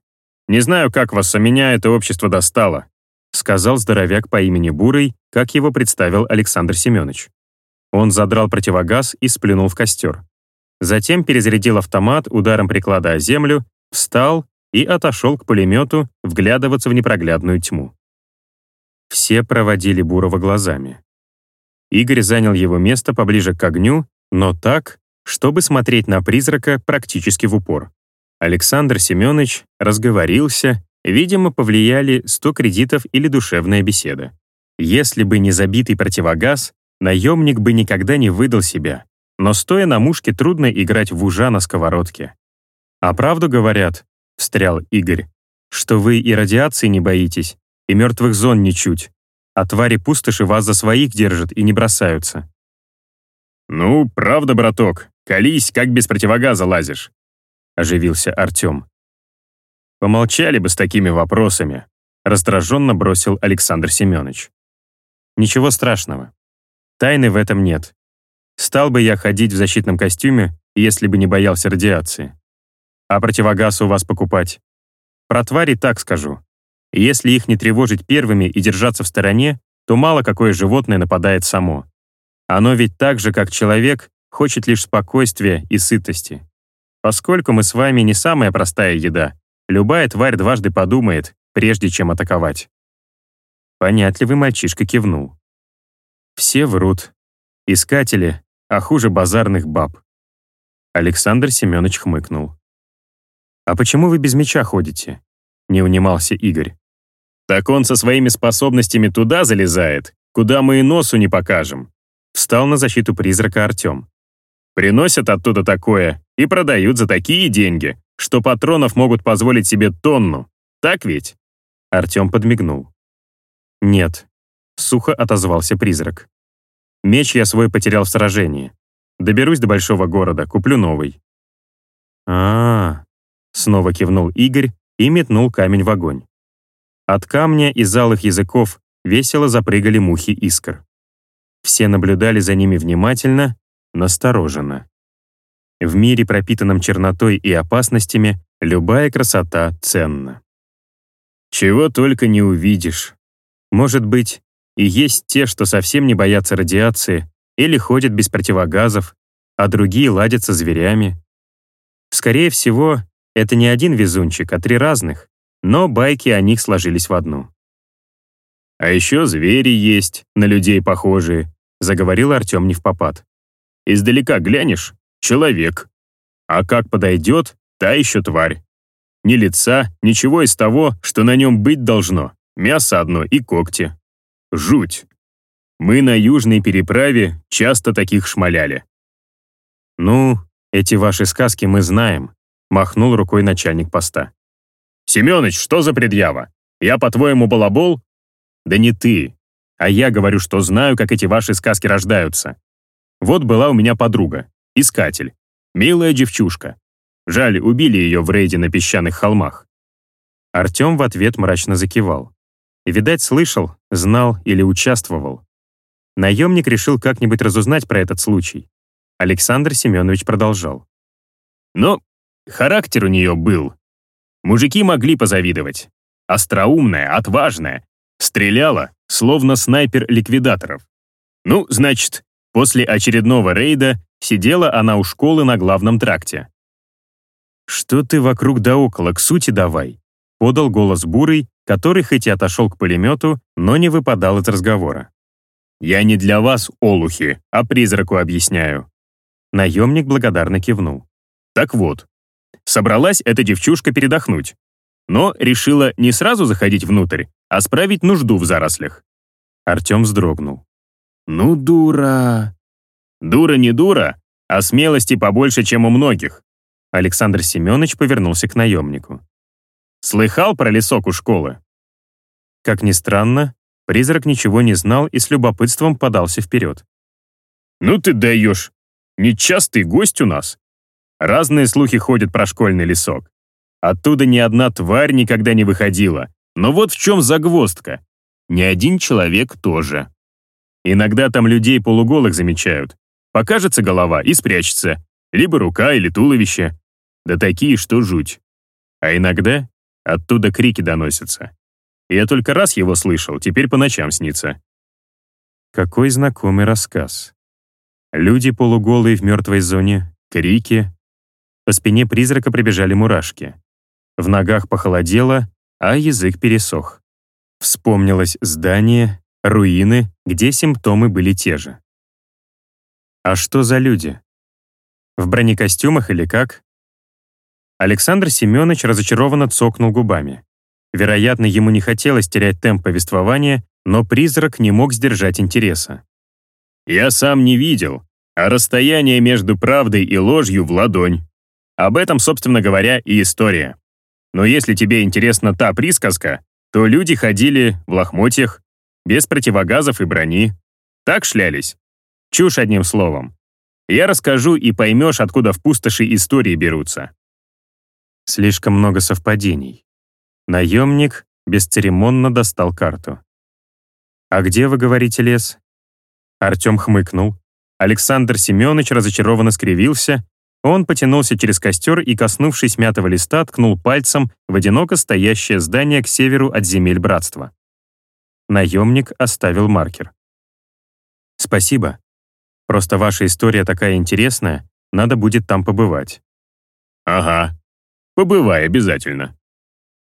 Не знаю, как вас, а меня это общество достало», сказал здоровяк по имени Бурый, как его представил Александр Семенович. Он задрал противогаз и сплюнул в костер. Затем перезарядил автомат ударом приклада о землю, встал и отошел к пулемету вглядываться в непроглядную тьму. Все проводили Бурова глазами. Игорь занял его место поближе к огню, но так, чтобы смотреть на призрака практически в упор. Александр Семенович разговорился, видимо, повлияли 100 кредитов или душевная беседа. Если бы не забитый противогаз, наемник бы никогда не выдал себя, но стоя на мушке трудно играть в ужа на сковородке. А правду говорят, встрял Игорь, что вы и радиации не боитесь, и мертвых зон ничуть, а твари пустоши вас за своих держат и не бросаются. «Ну, правда, браток, колись, как без противогаза лазишь», — оживился Артем. «Помолчали бы с такими вопросами», — раздраженно бросил Александр Семенович. «Ничего страшного. Тайны в этом нет. Стал бы я ходить в защитном костюме, если бы не боялся радиации. А противогаз у вас покупать? Про твари так скажу. Если их не тревожить первыми и держаться в стороне, то мало какое животное нападает само. Оно ведь так же, как человек, хочет лишь спокойствия и сытости. Поскольку мы с вами не самая простая еда, любая тварь дважды подумает, прежде чем атаковать. Понятливый мальчишка кивнул. Все врут. Искатели, а хуже базарных баб. Александр Семенович хмыкнул. «А почему вы без меча ходите?» — не унимался Игорь. «Так он со своими способностями туда залезает, куда мы и носу не покажем», — встал на защиту призрака Артем. «Приносят оттуда такое и продают за такие деньги, что патронов могут позволить себе тонну. Так ведь?» Артем подмигнул. «Нет», — сухо отозвался призрак. Меч я свой потерял в сражении. Доберусь до большого города, куплю новый. а, -а, снова кивнул Игорь и метнул камень в огонь. От камня из залых языков весело запрыгали мухи искр. Все наблюдали за ними внимательно, настороженно. В мире, пропитанном чернотой и опасностями, любая красота ценна. Чего только не увидишь. Может быть, и есть те, что совсем не боятся радиации или ходят без противогазов, а другие ладят со зверями. Скорее всего, это не один везунчик, а три разных, но байки о них сложились в одну. А еще звери есть, на людей похожие, заговорил Артем не в попад. «Издалека глянешь — человек. А как подойдет, та еще тварь. Ни лица, ничего из того, что на нем быть должно. Мясо одно и когти. Жуть. Мы на южной переправе часто таких шмаляли. «Ну, эти ваши сказки мы знаем», — махнул рукой начальник поста. «Семёныч, что за предъява? Я, по-твоему, балабол?» «Да не ты. А я говорю, что знаю, как эти ваши сказки рождаются. Вот была у меня подруга, искатель, милая девчушка. Жаль, убили ее в рейде на песчаных холмах». Артем в ответ мрачно закивал. Видать, слышал, знал или участвовал. Наемник решил как-нибудь разузнать про этот случай. Александр Семенович продолжал. Но характер у нее был. Мужики могли позавидовать. Остроумная, отважная. Стреляла, словно снайпер ликвидаторов. Ну, значит, после очередного рейда сидела она у школы на главном тракте. «Что ты вокруг да около, к сути давай», подал голос Бурый, который хоть и отошел к пулемету, но не выпадал из разговора. «Я не для вас, олухи, а призраку объясняю». Наемник благодарно кивнул. «Так вот, собралась эта девчушка передохнуть, но решила не сразу заходить внутрь, а справить нужду в зарослях». Артем вздрогнул. «Ну, дура!» «Дура не дура, а смелости побольше, чем у многих». Александр Семенович повернулся к наемнику. «Слыхал про лесок у школы?» Как ни странно, Призрак ничего не знал и с любопытством подался вперед. «Ну ты даешь! Нечастый гость у нас!» Разные слухи ходят про школьный лесок. Оттуда ни одна тварь никогда не выходила. Но вот в чем загвоздка. Ни один человек тоже. Иногда там людей полуголых замечают. Покажется голова и спрячется. Либо рука или туловище. Да такие, что жуть. А иногда оттуда крики доносятся. Я только раз его слышал, теперь по ночам снится. Какой знакомый рассказ. Люди полуголые в мертвой зоне, крики. По спине призрака прибежали мурашки. В ногах похолодело, а язык пересох. Вспомнилось здание, руины, где симптомы были те же. А что за люди? В бронекостюмах или как? Александр Семенович разочарованно цокнул губами. Вероятно, ему не хотелось терять темп повествования, но призрак не мог сдержать интереса. «Я сам не видел, а расстояние между правдой и ложью в ладонь. Об этом, собственно говоря, и история. Но если тебе интересна та присказка, то люди ходили в лохмотьях, без противогазов и брони. Так шлялись. Чушь одним словом. Я расскажу и поймешь, откуда в пустоши истории берутся. Слишком много совпадений. Наемник бесцеремонно достал карту. «А где, вы говорите, лес?» Артем хмыкнул. Александр Семенович разочарованно скривился. Он потянулся через костер и, коснувшись мятого листа, ткнул пальцем в одиноко стоящее здание к северу от земель братства. Наемник оставил маркер. «Спасибо. Просто ваша история такая интересная, надо будет там побывать». «Ага. Побывай обязательно»,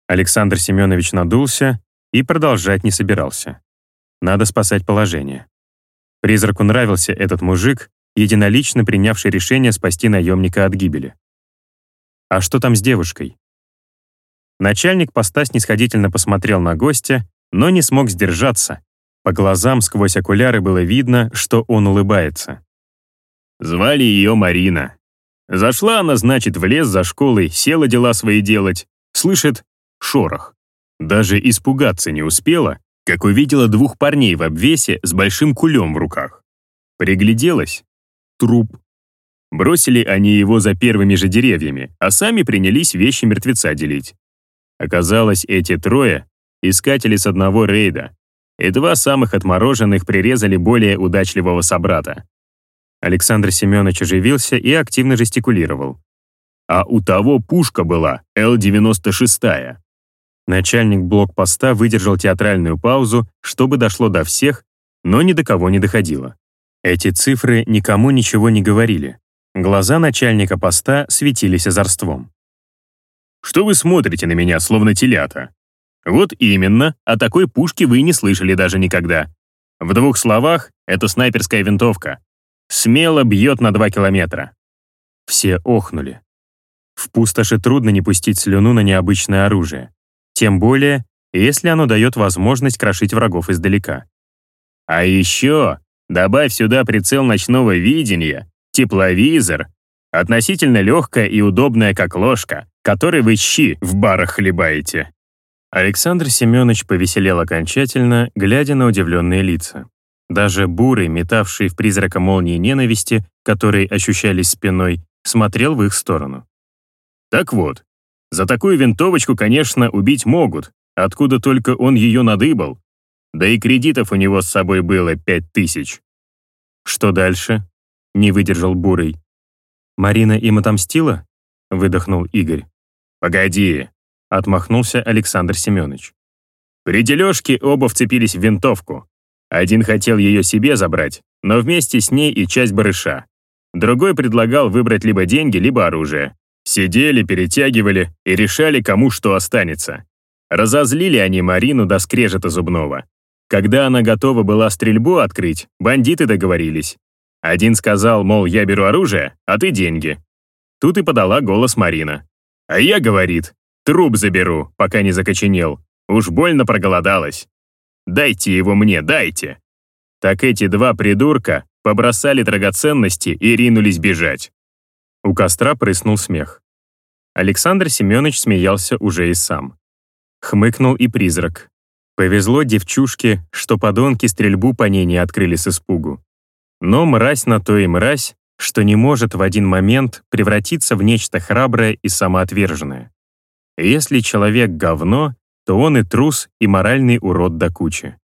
Александр Семенович надулся и продолжать не собирался. Надо спасать положение. Призраку нравился этот мужик, единолично принявший решение спасти наемника от гибели. А что там с девушкой? Начальник поста снисходительно посмотрел на гостя, но не смог сдержаться. По глазам сквозь окуляры было видно, что он улыбается. Звали ее Марина. Зашла она, значит, в лес за школой, села дела свои делать. Слышит, шорох. Даже испугаться не успела, как увидела двух парней в обвесе с большим кулем в руках. Пригляделась. Труп. Бросили они его за первыми же деревьями, а сами принялись вещи мертвеца делить. Оказалось, эти трое — искатели с одного рейда, и два самых отмороженных прирезали более удачливого собрата. Александр Семенович оживился и активно жестикулировал. А у того пушка была Л-96. Начальник блокпоста выдержал театральную паузу, чтобы дошло до всех, но ни до кого не доходило. Эти цифры никому ничего не говорили. Глаза начальника поста светились озорством. «Что вы смотрите на меня, словно телята? Вот именно, о такой пушке вы не слышали даже никогда. В двух словах, это снайперская винтовка. Смело бьет на два километра. Все охнули. В пустоши трудно не пустить слюну на необычное оружие. Тем более, если оно дает возможность крошить врагов издалека. А еще добавь сюда прицел ночного видения, тепловизор, относительно легкая и удобная как ложка, которой вы щи в барах хлебаете. Александр Семенович повеселел окончательно, глядя на удивленные лица. Даже бурый, метавший в призрака молнии ненависти, которые ощущались спиной, смотрел в их сторону. Так вот, за такую винтовочку, конечно, убить могут, откуда только он ее надыбал. Да и кредитов у него с собой было пять тысяч. Что дальше? Не выдержал Бурый. Марина им отомстила? Выдохнул Игорь. Погоди, отмахнулся Александр Семенович. При дележке оба вцепились в винтовку. Один хотел ее себе забрать, но вместе с ней и часть барыша. Другой предлагал выбрать либо деньги, либо оружие. Сидели, перетягивали и решали, кому что останется. Разозлили они Марину до скрежета зубного. Когда она готова была стрельбу открыть, бандиты договорились. Один сказал, мол, я беру оружие, а ты деньги. Тут и подала голос Марина. А я, говорит, труп заберу, пока не закоченел. Уж больно проголодалась. Дайте его мне, дайте. Так эти два придурка побросали драгоценности и ринулись бежать. У костра прыснул смех. Александр Семенович смеялся уже и сам. Хмыкнул и призрак. Повезло девчушке, что подонки стрельбу по ней не открыли с испугу. Но мразь на то и мразь, что не может в один момент превратиться в нечто храброе и самоотверженное. Если человек — говно, то он и трус, и моральный урод до кучи.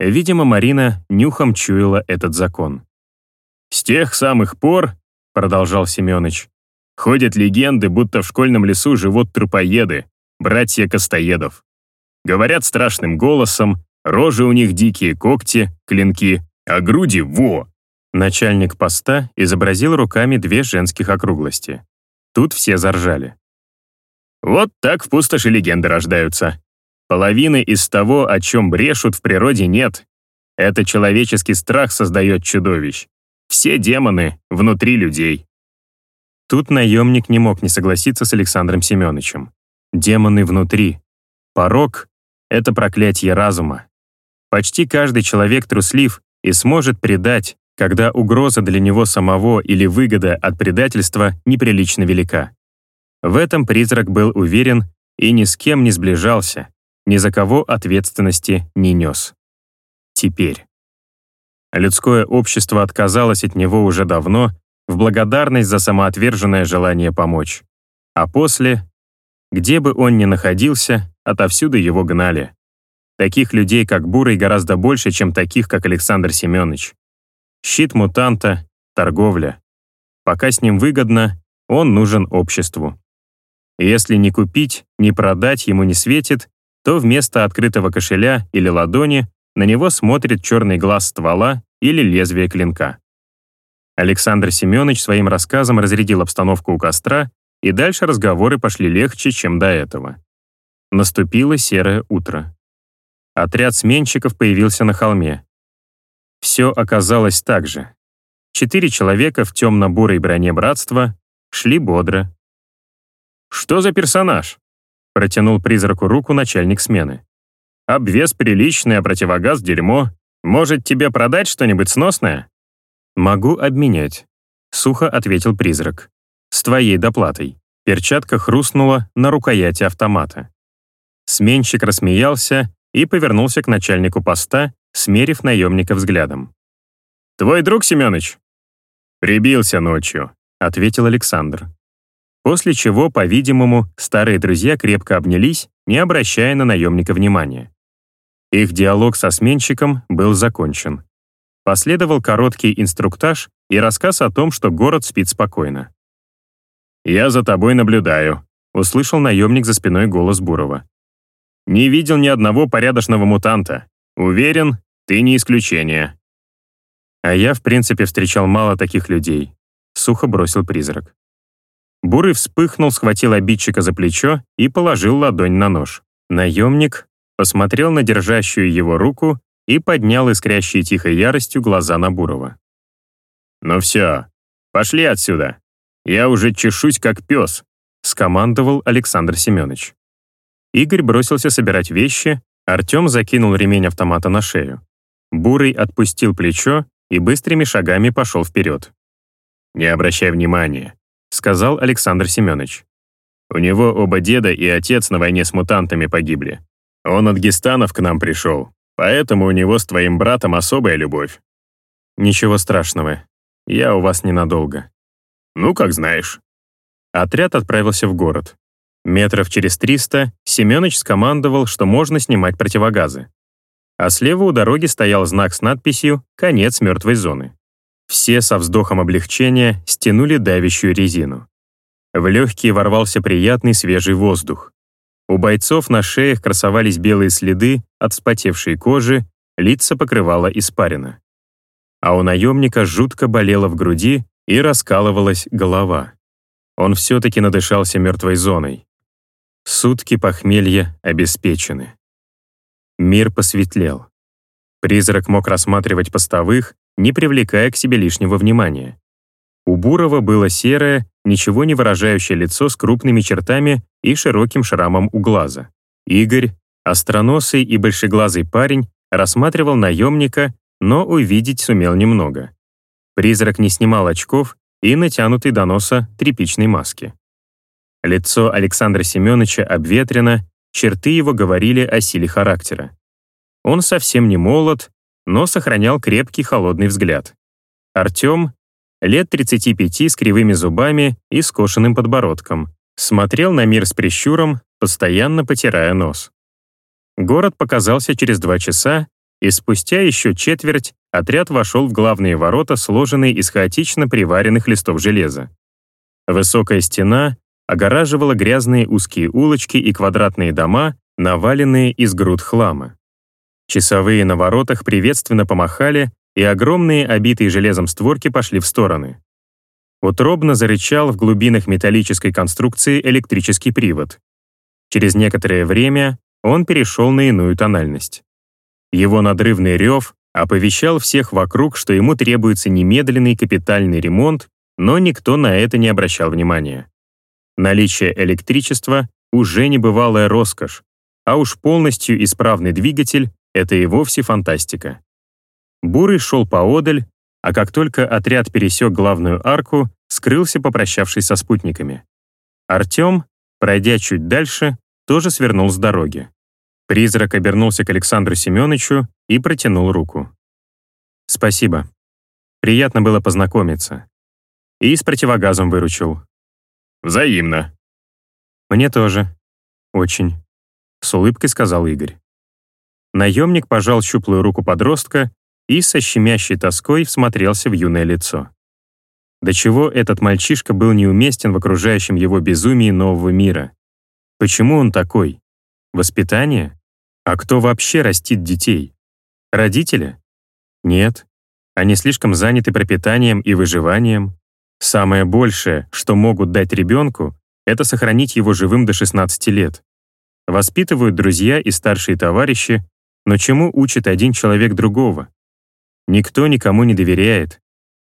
Видимо, Марина нюхом чуяла этот закон. «С тех самых пор, — продолжал Семёныч, — ходят легенды, будто в школьном лесу живут трупоеды, братья Костоедов. Говорят страшным голосом, рожи у них дикие когти, клинки, а груди — во! Начальник поста изобразил руками две женских округлости. Тут все заржали. Вот так в пустоши легенды рождаются. Половины из того, о чем брешут, в природе нет. Это человеческий страх создает чудовищ. Все демоны внутри людей. Тут наемник не мог не согласиться с Александром Семеновичем. Демоны внутри. Порог — это проклятие разума. Почти каждый человек труслив и сможет предать, когда угроза для него самого или выгода от предательства неприлично велика. В этом призрак был уверен и ни с кем не сближался, ни за кого ответственности не нес. Теперь. Людское общество отказалось от него уже давно в благодарность за самоотверженное желание помочь. А после, где бы он ни находился, отовсюду его гнали. Таких людей, как Бурый, гораздо больше, чем таких, как Александр Семенович. Щит мутанта — торговля. Пока с ним выгодно, он нужен обществу. Если не купить, не продать ему не светит, то вместо открытого кошеля или ладони на него смотрит черный глаз ствола или лезвие клинка. Александр Семенович своим рассказом разрядил обстановку у костра, и дальше разговоры пошли легче, чем до этого. Наступило серое утро. Отряд сменщиков появился на холме. Все оказалось так же. Четыре человека в темно-бурой броне братства шли бодро. «Что за персонаж?» — протянул призраку руку начальник смены. «Обвес приличный, а противогаз — дерьмо. Может, тебе продать что-нибудь сносное?» «Могу обменять», — сухо ответил призрак. «С твоей доплатой». Перчатка хрустнула на рукояти автомата. Сменщик рассмеялся и повернулся к начальнику поста, смерив наемника взглядом. «Твой друг, Семёныч?» «Прибился ночью», — ответил Александр. После чего, по-видимому, старые друзья крепко обнялись, не обращая на наемника внимания. Их диалог со сменщиком был закончен. Последовал короткий инструктаж и рассказ о том, что город спит спокойно. «Я за тобой наблюдаю», — услышал наемник за спиной голос Бурова. «Не видел ни одного порядочного мутанта. Уверен, ты не исключение». «А я, в принципе, встречал мало таких людей», — сухо бросил призрак. Бурый вспыхнул, схватил обидчика за плечо и положил ладонь на нож. Наемник посмотрел на держащую его руку и поднял искрящие тихой яростью глаза на Бурова. «Ну все, пошли отсюда. Я уже чешусь, как пес», — скомандовал Александр Семенович. Игорь бросился собирать вещи, Артем закинул ремень автомата на шею. Бурый отпустил плечо и быстрыми шагами пошел вперед. «Не обращай внимания», — сказал Александр Семенович. «У него оба деда и отец на войне с мутантами погибли. Он от гестанов к нам пришел, поэтому у него с твоим братом особая любовь». «Ничего страшного. Я у вас ненадолго». «Ну, как знаешь». Отряд отправился в город. Метров через триста Семёныч скомандовал, что можно снимать противогазы. А слева у дороги стоял знак с надписью «Конец мертвой зоны». Все со вздохом облегчения стянули давящую резину. В легкие ворвался приятный свежий воздух. У бойцов на шеях красовались белые следы от вспотевшей кожи, лица покрывала испарина. А у наемника жутко болело в груди и раскалывалась голова. Он все-таки надышался мертвой зоной. Сутки похмелья обеспечены. Мир посветлел. Призрак мог рассматривать постовых, не привлекая к себе лишнего внимания. У Бурова было серое, ничего не выражающее лицо с крупными чертами и широким шрамом у глаза. Игорь, остроносый и большеглазый парень, рассматривал наемника, но увидеть сумел немного. Призрак не снимал очков и натянутый до носа тряпичной маски. Лицо Александра Семеновича обветрено, черты его говорили о силе характера. Он совсем не молод, но сохранял крепкий холодный взгляд. Артем, лет 35 с кривыми зубами и скошенным подбородком, смотрел на мир с прищуром, постоянно потирая нос. Город показался через два часа, и спустя еще четверть отряд вошел в главные ворота, сложенные из хаотично приваренных листов железа. Высокая стена огораживала грязные узкие улочки и квадратные дома, наваленные из груд хлама. Часовые на воротах приветственно помахали, и огромные, обитые железом створки пошли в стороны. Утробно зарычал в глубинах металлической конструкции электрический привод. Через некоторое время он перешел на иную тональность. Его надрывный рев оповещал всех вокруг, что ему требуется немедленный капитальный ремонт, но никто на это не обращал внимания. Наличие электричества уже небывалая роскошь, а уж полностью исправный двигатель это и вовсе фантастика. Бурый шел поодаль, а как только отряд пересек главную арку, скрылся, попрощавшись со спутниками. Артем, пройдя чуть дальше, тоже свернул с дороги. Призрак обернулся к Александру Семеновичу и протянул руку. «Спасибо. Приятно было познакомиться. И с противогазом выручил». «Взаимно». «Мне тоже. Очень», — с улыбкой сказал Игорь. Наемник пожал щуплую руку подростка и со щемящей тоской всмотрелся в юное лицо. До чего этот мальчишка был неуместен в окружающем его безумии нового мира? Почему он такой? Воспитание? А кто вообще растит детей? Родители? Нет. Они слишком заняты пропитанием и выживанием. Самое большее, что могут дать ребенку, это сохранить его живым до 16 лет. Воспитывают друзья и старшие товарищи, но чему учит один человек другого? Никто никому не доверяет.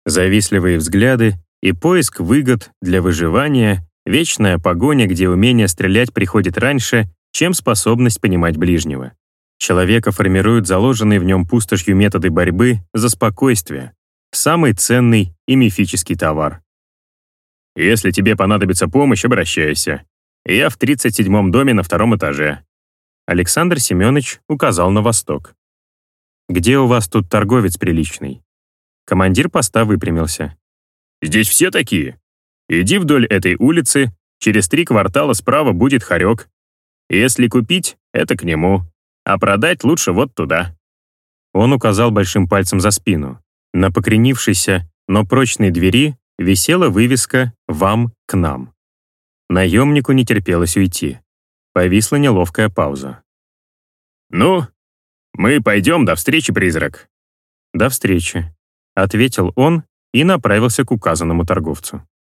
Завистливые взгляды и поиск выгод для выживания, вечная погоня, где умение стрелять приходит раньше, чем способность понимать ближнего. Человека формируют заложенные в нем пустошью методы борьбы за спокойствие, самый ценный и мифический товар. «Если тебе понадобится помощь, обращайся. Я в 37-м доме на втором этаже. Александр Семенович указал на восток. «Где у вас тут торговец приличный?» Командир поста выпрямился. «Здесь все такие. Иди вдоль этой улицы, через три квартала справа будет хорек. Если купить, это к нему, а продать лучше вот туда». Он указал большим пальцем за спину. На покренившейся, но прочной двери висела вывеска «Вам к нам». Наемнику не терпелось уйти. Повисла неловкая пауза. «Ну, мы пойдем до встречи, призрак». «До встречи», — ответил он и направился к указанному торговцу.